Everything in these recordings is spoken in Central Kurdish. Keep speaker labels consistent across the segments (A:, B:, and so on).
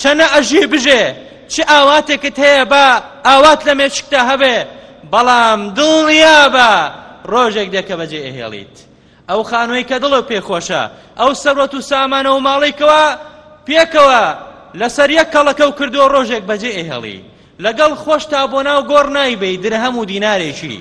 A: چەنە ئەژی بژێ چ ئاواتێکت هەیە با ئاوات لە مێشکتا هەبێ بەڵام دڵنیابە ڕۆژێک دێکە بەجێ ئەهێڵیت ئەو خانووی کە دڵە پێخۆشە ئەو سەروەت و سامانە و ماڵێکەوە پێکەوە لەسەر یەک کەڵەکە و کردووە ڕۆژێک بەجێ ئەهێڵی لەگەڵ خۆش تا بۆ ناو گۆڕ نایبی درهەم و دینارێکی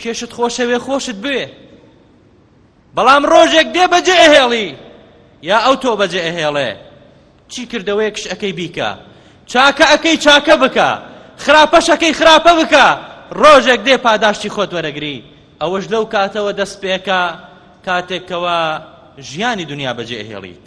A: کێشت خۆشەوێ خۆشت بوێ بەڵام ڕۆژێک دێ بەجێ ئەهێڵی یا ئەو تۆ بەجێ ئەهێڵێ چی کردەوەیەکش ئەەکەی بیکە چاکە ئەەکەی چاکە بکە خراپەشەکەی خراپە بکە ڕۆژێک دێ پاداشتی خۆت وەرەگری ئەوەش لەو کاتەوە دەست پێکە کاتێکەوە ژیانی دنیا
B: بەجێهێڵیت